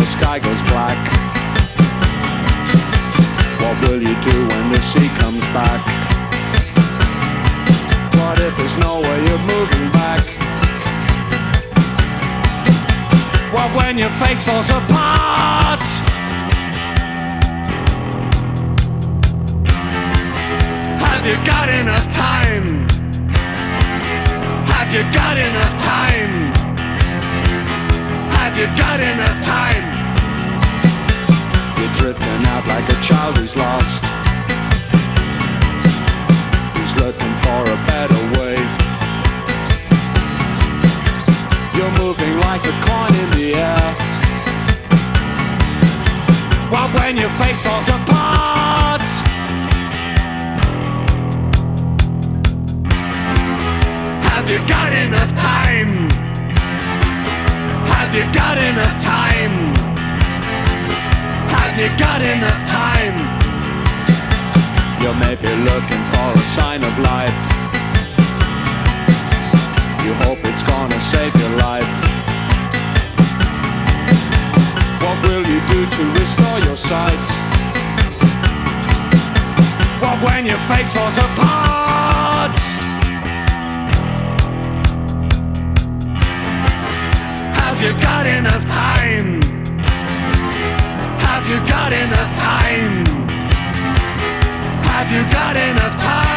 the sky goes black? What will you do when the sea comes back? What if there's no way of moving back? What when your face falls apart? Have you got enough time? Have you got enough time? Have you got enough time? Drifting out like a child who's lost. Who's looking for a better way. You're moving like a coin in the air. What when your face falls apart? Have you got enough time? Have you got enough time? Have you got enough time? You may be looking for a sign of life. You hope it's gonna save your life. What will you do to restore your sight? What when your face falls apart? Have you got enough time? Have you got enough time? Have you got enough time?